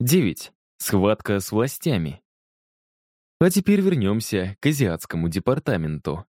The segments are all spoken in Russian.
9. Схватка с властями. А теперь вернемся к азиатскому департаменту.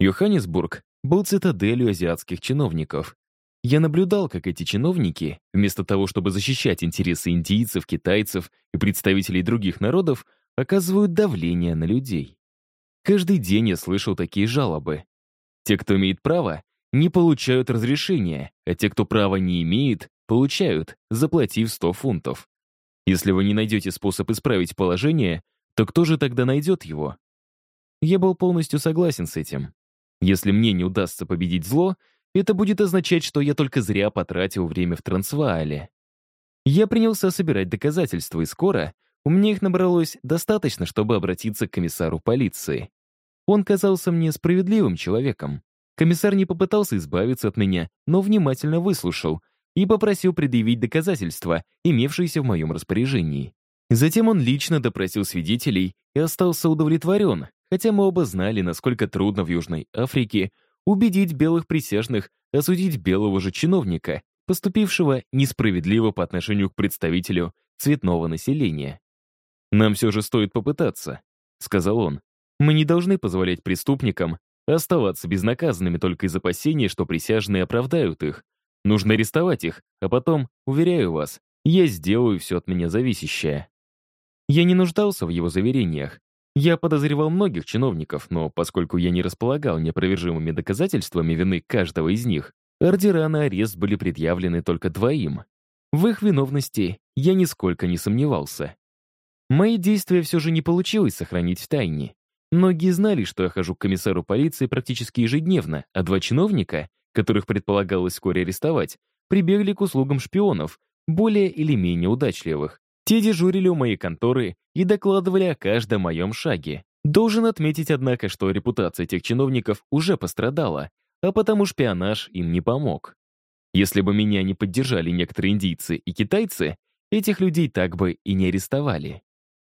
Йоханнесбург был цитаделью азиатских чиновников. Я наблюдал, как эти чиновники, вместо того, чтобы защищать интересы индийцев, китайцев и представителей других народов, оказывают давление на людей. Каждый день я слышал такие жалобы. Те, кто имеет право, не получают разрешения, а те, кто права не имеет, получают, заплатив 100 фунтов. Если вы не найдете способ исправить положение, то кто же тогда найдет его? Я был полностью согласен с этим. Если мне не удастся победить зло, это будет означать, что я только зря потратил время в Трансваале. Я принялся собирать доказательства, и скоро у меня их набралось достаточно, чтобы обратиться к комиссару полиции. Он казался мне справедливым человеком. Комиссар не попытался избавиться от меня, но внимательно выслушал и попросил предъявить доказательства, имевшиеся в моем распоряжении. Затем он лично допросил свидетелей и остался удовлетворен, хотя мы оба знали, насколько трудно в Южной Африке убедить белых присяжных осудить белого же чиновника, поступившего несправедливо по отношению к представителю цветного населения. «Нам все же стоит попытаться», — сказал он. «Мы не должны позволять преступникам оставаться безнаказанными только из опасения, что присяжные оправдают их. Нужно арестовать их, а потом, уверяю вас, я сделаю все от меня зависящее». Я не нуждался в его заверениях. Я подозревал многих чиновников, но поскольку я не располагал неопровержимыми доказательствами вины каждого из них, ордера на арест были предъявлены только двоим. В их виновности я нисколько не сомневался. Мои действия все же не получилось сохранить в тайне. Многие знали, что я хожу к комиссару полиции практически ежедневно, а два чиновника, которых предполагалось вскоре арестовать, прибегли к услугам шпионов, более или менее удачливых. Те дежурили у моей конторы и докладывали о каждом моем шаге. Должен отметить, однако, что репутация этих чиновников уже пострадала, а потому шпионаж им не помог. Если бы меня не поддержали некоторые индийцы и китайцы, этих людей так бы и не арестовали.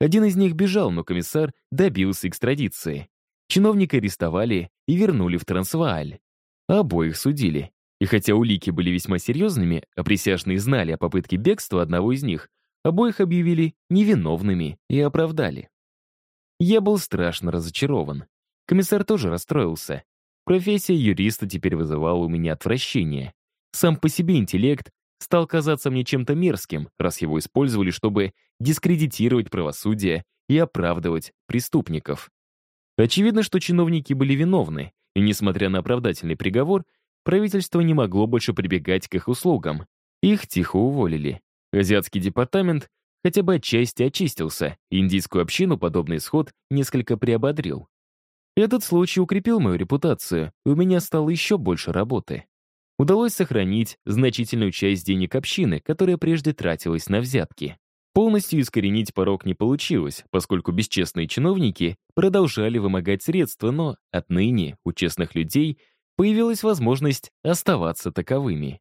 Один из них бежал, но комиссар добился экстрадиции. Чиновника арестовали и вернули в Трансвааль. Обоих судили. И хотя улики были весьма серьезными, а присяжные знали о попытке бегства одного из них, Обоих объявили невиновными и оправдали. Я был страшно разочарован. Комиссар тоже расстроился. Профессия юриста теперь вызывала у меня отвращение. Сам по себе интеллект стал казаться мне чем-то мерзким, раз его использовали, чтобы дискредитировать правосудие и оправдывать преступников. Очевидно, что чиновники были виновны, и, несмотря на оправдательный приговор, правительство не могло больше прибегать к их услугам. Их тихо уволили. Азиатский департамент хотя бы отчасти очистился, индийскую общину подобный исход несколько приободрил. Этот случай укрепил мою репутацию, и у меня стало еще больше работы. Удалось сохранить значительную часть денег общины, которая прежде тратилась на взятки. Полностью искоренить порог не получилось, поскольку бесчестные чиновники продолжали вымогать средства, но отныне у честных людей появилась возможность оставаться таковыми.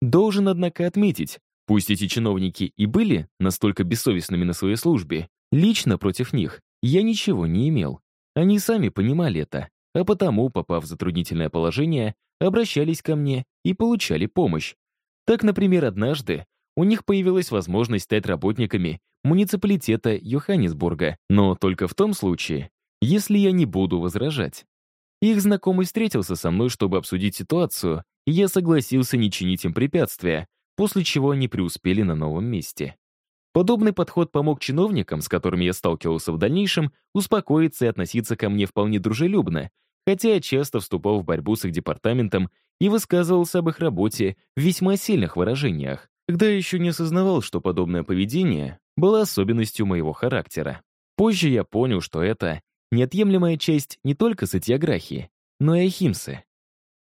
Должен, однако, отметить, Пусть эти чиновники и были настолько бессовестными на своей службе, лично против них я ничего не имел. Они сами понимали это, а потому, попав в затруднительное положение, обращались ко мне и получали помощь. Так, например, однажды у них появилась возможность стать работниками муниципалитета Йоханнесбурга, но только в том случае, если я не буду возражать. Их знакомый встретился со мной, чтобы обсудить ситуацию, и я согласился не чинить им препятствия, после чего они преуспели на новом месте. Подобный подход помог чиновникам, с которыми я сталкивался в дальнейшем, успокоиться и относиться ко мне вполне дружелюбно, хотя я часто вступал в борьбу с их департаментом и высказывался об их работе в весьма сильных выражениях, когда я еще не осознавал, что подобное поведение было особенностью моего характера. Позже я понял, что это неотъемлемая часть не только сатьяграхи, но и ахимсы.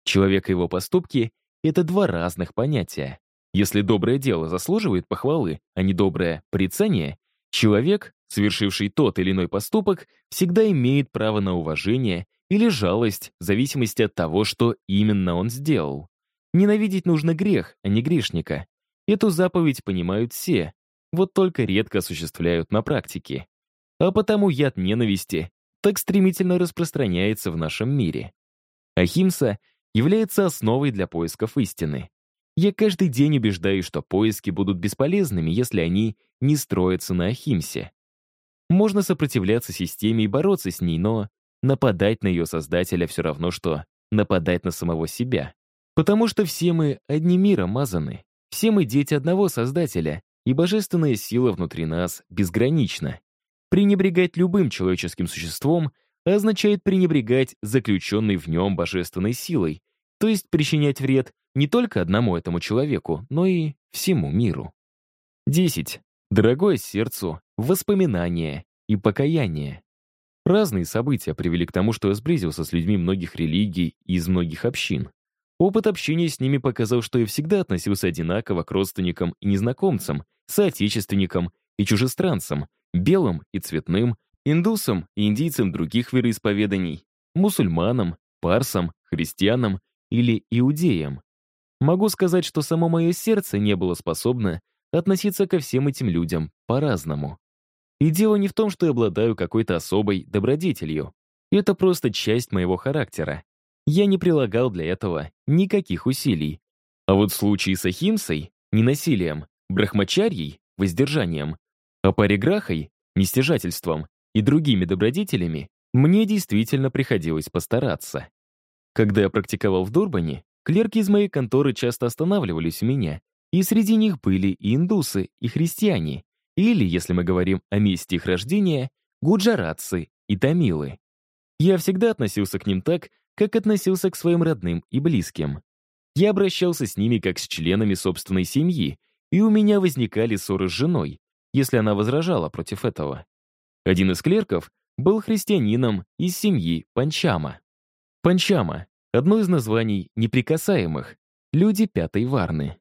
Человек и его поступки — это два разных понятия. Если доброе дело заслуживает похвалы, а не доброе порицание, человек, совершивший тот или иной поступок, всегда имеет право на уважение или жалость в зависимости от того, что именно он сделал. Ненавидеть нужно грех, а не грешника. Эту заповедь понимают все, вот только редко осуществляют на практике. А потому яд ненависти так стремительно распространяется в нашем мире. Ахимса является основой для поисков истины. Я каждый день убеждаюсь, что поиски будут бесполезными, если они не строятся на Ахимсе. Можно сопротивляться системе и бороться с ней, но нападать на ее создателя все равно, что нападать на самого себя. Потому что все мы одним миром мазаны. Все мы дети одного создателя, и божественная сила внутри нас безгранична. Пренебрегать любым человеческим существом означает пренебрегать заключенной в нем божественной силой, то есть причинять вред не только одному этому человеку, но и всему миру. 10. Дорогое сердцу, воспоминания и покаяние. Разные события привели к тому, что я сблизился с людьми многих религий и из многих общин. Опыт общения с ними показал, что я всегда относился одинаково к родственникам и незнакомцам, соотечественникам и чужестранцам, белым и цветным, индусам и индийцам других вероисповеданий, мусульманам, парсам, христианам или иудеям. Могу сказать, что само мое сердце не было способно относиться ко всем этим людям по-разному. И дело не в том, что я обладаю какой-то особой добродетелью. Это просто часть моего характера. Я не прилагал для этого никаких усилий. А вот в случае с Ахимсой — ненасилием, брахмачарьей — воздержанием, а париграхой — нестяжательством и другими добродетелями мне действительно приходилось постараться. Когда я практиковал в Дурбане, клерки из моей конторы часто останавливались у меня, и среди них были и индусы, и христиане, или, если мы говорим о месте их рождения, гуджаратцы и тамилы. Я всегда относился к ним так, как относился к своим родным и близким. Я обращался с ними как с членами собственной семьи, и у меня возникали ссоры с женой, если она возражала против этого. Один из клерков был христианином из семьи Панчама. Панчама — одно из названий неприкасаемых, люди пятой варны.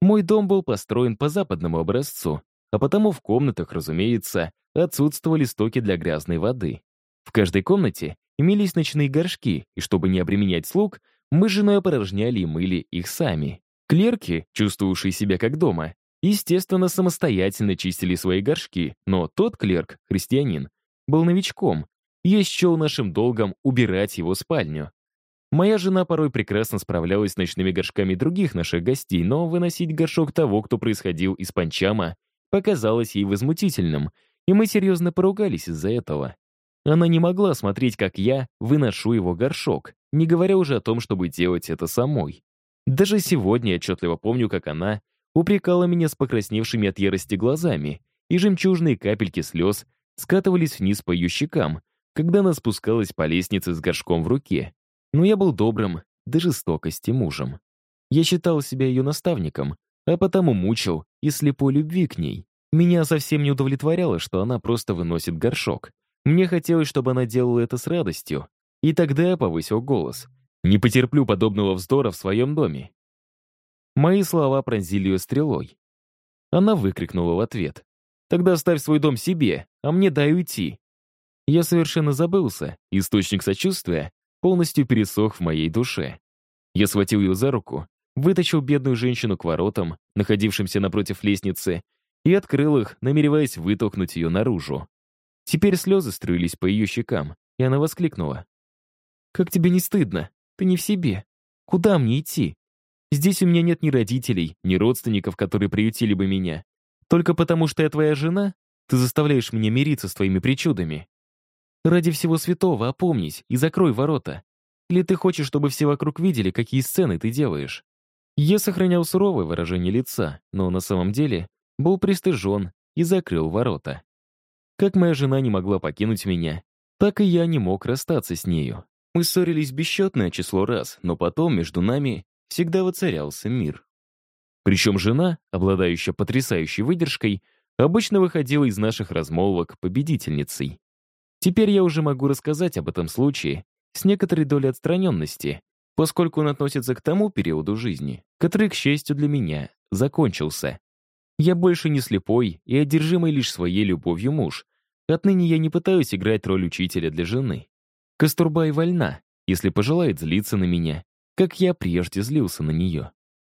Мой дом был построен по западному образцу, а потому в комнатах, разумеется, отсутствовали стоки для грязной воды. В каждой комнате имелись ночные горшки, и чтобы не обременять слуг, мы с женой опорожняли и мыли их сами. Клерки, чувствовавшие себя как дома, естественно, самостоятельно чистили свои горшки, но тот клерк, христианин, был новичком, и я счел нашим долгом убирать его спальню. Моя жена порой прекрасно справлялась с ночными горшками других наших гостей, но выносить горшок того, кто происходил из панчама, показалось ей возмутительным, и мы серьезно поругались из-за этого. Она не могла смотреть, как я выношу его горшок, не говоря уже о том, чтобы делать это самой. Даже сегодня я отчетливо помню, как она упрекала меня с покрасневшими от ярости глазами, и жемчужные капельки слез скатывались вниз по ее щекам, когда она спускалась по лестнице с горшком в руке. Но я был добрым до жестокости мужем. Я считал себя ее наставником, а потому мучил и слепой любви к ней. Меня совсем не удовлетворяло, что она просто выносит горшок. Мне хотелось, чтобы она делала это с радостью. И тогда я повысил голос. «Не потерплю подобного вздора в своем доме». Мои слова пронзили ее стрелой. Она выкрикнула в ответ. «Тогда оставь свой дом себе, а мне дай уйти». Я совершенно забылся, источник сочувствия полностью пересох в моей душе. Я схватил ее за руку, вытащил бедную женщину к воротам, находившимся напротив лестницы, и открыл их, намереваясь вытолкнуть ее наружу. Теперь слезы струились по ее щекам, и она воскликнула. «Как тебе не стыдно? Ты не в себе. Куда мне идти? Здесь у меня нет ни родителей, ни родственников, которые приютили бы меня. Только потому, что я твоя жена, ты заставляешь меня мириться с твоими причудами. Ради всего святого опомнись и закрой ворота. Или ты хочешь, чтобы все вокруг видели, какие сцены ты делаешь?» Я сохранял суровое выражение лица, но на самом деле был пристыжен и закрыл ворота. Как моя жена не могла покинуть меня, так и я не мог расстаться с нею. Мы ссорились бесчетное число раз, но потом между нами всегда воцарялся мир. Причем жена, обладающая потрясающей выдержкой, обычно выходила из наших размолвок победительницей. Теперь я уже могу рассказать об этом случае с некоторой долей отстраненности, поскольку он относится к тому периоду жизни, который, к счастью для меня, закончился. Я больше не слепой и одержимый лишь своей любовью муж. Отныне я не пытаюсь играть роль учителя для жены. Кастурбай вольна, если пожелает злиться на меня, как я прежде злился на нее.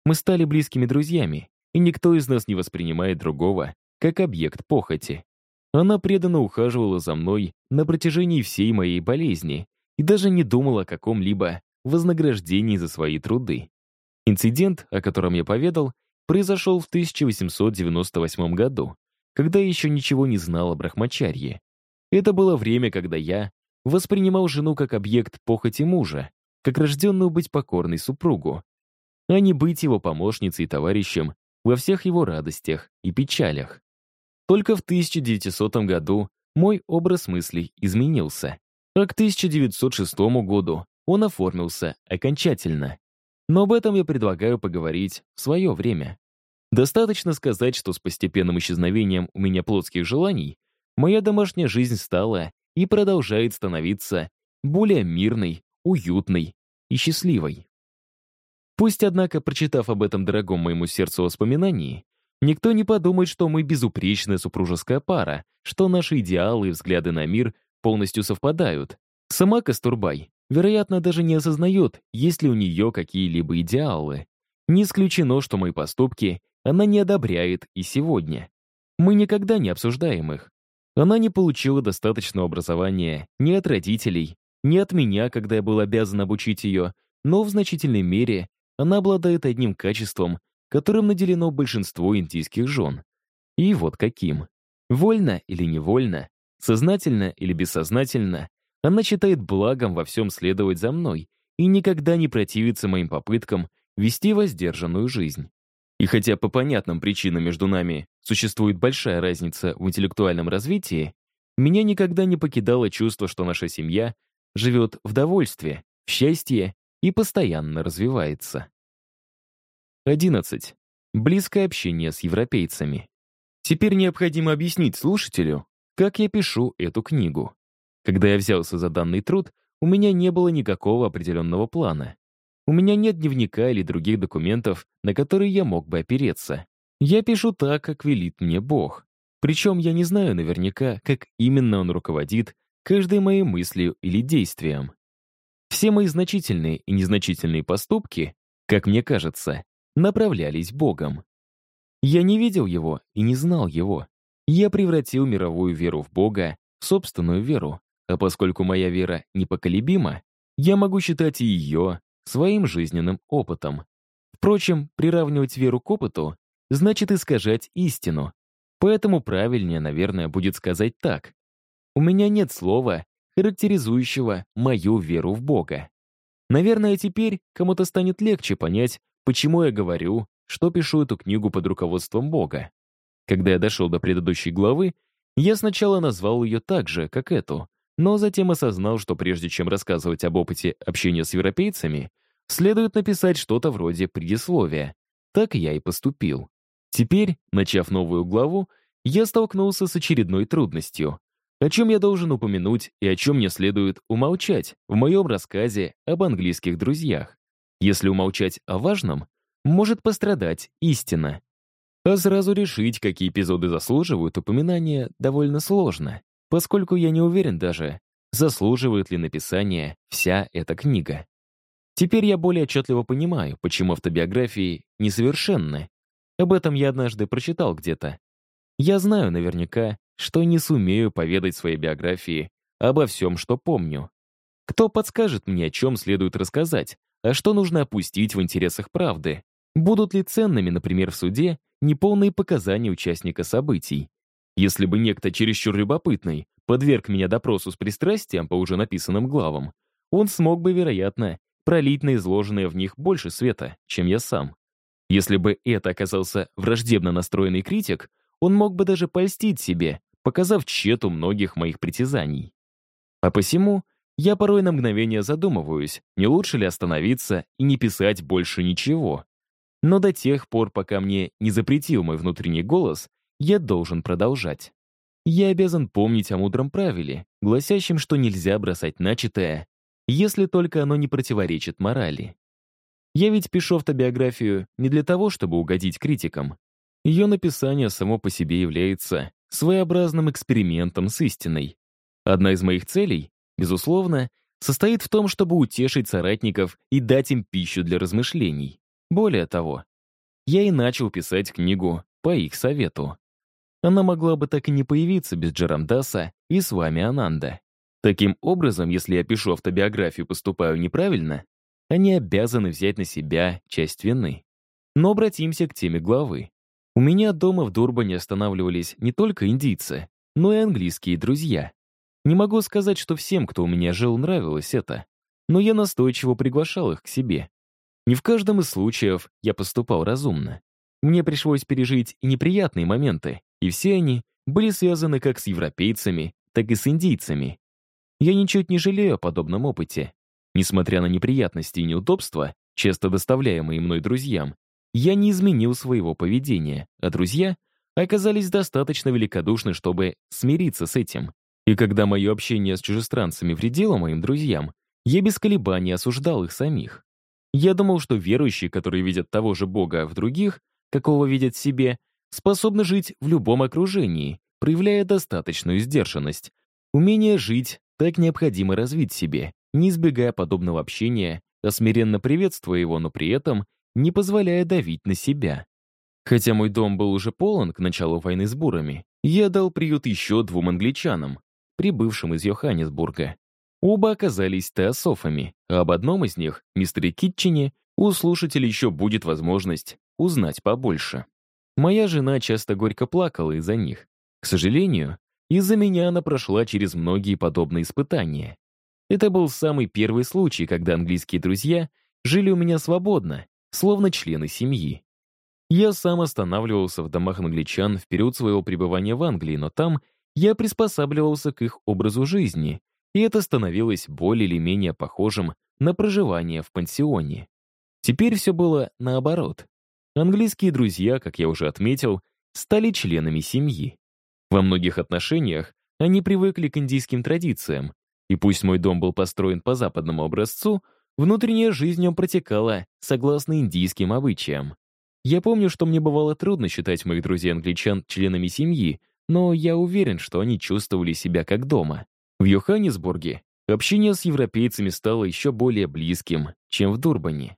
Мы стали близкими друзьями, и никто из нас не воспринимает другого как объект похоти. Она преданно ухаживала за мной на протяжении всей моей болезни и даже не думала о каком-либо вознаграждении за свои труды. Инцидент, о котором я поведал, произошел в 1898 году, когда я еще ничего не знал о брахмачарье. Это было время, когда я воспринимал жену как объект похоти мужа, как рожденную быть покорной супругу, а не быть его помощницей и товарищем во всех его радостях и печалях. Только в 1900 году мой образ мыслей изменился, а к 1906 году он оформился окончательно. Но об этом я предлагаю поговорить в свое время. Достаточно сказать, что с постепенным исчезновением у меня плотских желаний моя домашняя жизнь стала и продолжает становиться более мирной, уютной и счастливой. Пусть, однако, прочитав об этом дорогом моему сердцу воспоминании, никто не подумает, что мы безупречная супружеская пара, что наши идеалы и взгляды на мир полностью совпадают. Сама Кастурбай, вероятно, даже не осознает, есть ли у нее какие-либо идеалы. Не исключено, что мои поступки она не одобряет и сегодня. Мы никогда не обсуждаем их. Она не получила достаточного образования ни от родителей, ни от меня, когда я был обязан обучить ее, но в значительной мере она обладает одним качеством, которым наделено большинство индийских жен. И вот каким. Вольно или невольно, сознательно или бессознательно, она считает благом во всем следовать за мной и никогда не противится моим попыткам вести воздержанную жизнь. И хотя по понятным причинам между нами существует большая разница в интеллектуальном развитии, меня никогда не покидало чувство, что наша семья живет в довольстве, в счастье и постоянно развивается. 11. Близкое общение с европейцами. Теперь необходимо объяснить слушателю, как я пишу эту книгу. Когда я взялся за данный труд, у меня не было никакого определенного плана. У меня нет дневника или других документов, на которые я мог бы опереться. Я пишу так, как велит мне Бог. Причем я не знаю наверняка, как именно он руководит каждой моей мыслью или действием. Все мои значительные и незначительные поступки, как мне кажется, направлялись Богом. Я не видел его и не знал его. Я превратил мировую веру в Бога в собственную веру, а поскольку моя вера непоколебима, я могу считать ее своим жизненным опытом. Впрочем, приравнивать веру к опыту значит искажать истину. Поэтому правильнее, наверное, будет сказать так. У меня нет слова, характеризующего мою веру в Бога. Наверное, теперь кому-то станет легче понять, почему я говорю, что пишу эту книгу под руководством Бога. Когда я дошел до предыдущей главы, я сначала назвал ее так же, как эту, но затем осознал, что прежде чем рассказывать об опыте общения с европейцами, следует написать что-то вроде предисловия. Так я и поступил. Теперь, начав новую главу, я столкнулся с очередной трудностью. О чем я должен упомянуть и о чем мне следует умолчать в моем рассказе об английских друзьях. Если умолчать о важном, может пострадать истина. А сразу решить, какие эпизоды заслуживают упоминания, довольно сложно поскольку я не уверен даже, заслуживает ли написания вся эта книга. Теперь я более отчетливо понимаю, почему автобиографии несовершенны. Об этом я однажды прочитал где-то. Я знаю наверняка, что не сумею поведать своей биографии обо всем, что помню. Кто подскажет мне, о чем следует рассказать, а что нужно опустить в интересах правды? Будут ли ценными, например, в суде, неполные показания участника событий? Если бы некто чересчур любопытный подверг меня допросу с пристрастием по уже написанным главам, он смог бы, вероятно, пролить на изложенное в них больше света, чем я сам. Если бы это оказался враждебно настроенный критик, он мог бы даже польстить себе, показав тщету многих моих притязаний. А посему я порой на мгновение задумываюсь, не лучше ли остановиться и не писать больше ничего. Но до тех пор, пока мне не запретил мой внутренний голос, я должен продолжать. Я обязан помнить о мудром правиле, гласящем, что нельзя бросать начатое, если только оно не противоречит морали. Я ведь пишу автобиографию не для того, чтобы угодить критикам. Ее написание само по себе является своеобразным экспериментом с истиной. Одна из моих целей, безусловно, состоит в том, чтобы утешить соратников и дать им пищу для размышлений. Более того, я и начал писать книгу по их совету. Она могла бы так и не появиться без Джарамдаса и с вами Ананда. Таким образом, если я пишу автобиографию, поступаю неправильно, они обязаны взять на себя часть вины. Но обратимся к теме главы. У меня дома в Дурбане останавливались не только индийцы, но и английские друзья. Не могу сказать, что всем, кто у меня жил, нравилось это, но я настойчиво приглашал их к себе. Не в каждом из случаев я поступал разумно. Мне пришлось пережить неприятные моменты, и все они были связаны как с европейцами, так и с индийцами. Я ничуть не жалею о подобном опыте. Несмотря на неприятности и неудобства, часто доставляемые мной друзьям, я не изменил своего поведения, а друзья оказались достаточно великодушны, чтобы смириться с этим. И когда мое общение с чужестранцами вредило моим друзьям, я без колебаний осуждал их самих. Я думал, что верующие, которые видят того же Бога в других, какого видят в себе, способны жить в любом окружении, проявляя достаточную сдержанность. Умение жить так необходимо развить себе, не избегая подобного общения, а смиренно приветствуя его, но при этом не позволяя давить на себя. Хотя мой дом был уже полон к началу войны с бурами, я дал приют еще двум англичанам, прибывшим из Йоханнесбурга. Оба оказались теософами, а об одном из них, мистере Китчене, у слушателей еще будет возможность узнать побольше. Моя жена часто горько плакала из-за них. К сожалению, из-за меня она прошла через многие подобные испытания. Это был самый первый случай, когда английские друзья жили у меня свободно, словно члены семьи. Я сам останавливался в домах англичан в период своего пребывания в Англии, но там я приспосабливался к их образу жизни, и это становилось более или менее похожим на проживание в пансионе. Теперь все было наоборот. Английские друзья, как я уже отметил, стали членами семьи. Во многих отношениях они привыкли к индийским традициям, и пусть мой дом был построен по западному образцу, внутренняя жизнь он протекала согласно индийским обычаям. Я помню, что мне бывало трудно считать моих друзей-англичан членами семьи, но я уверен, что они чувствовали себя как дома. В Йоханнесбурге общение с европейцами стало еще более близким, чем в Дурбане.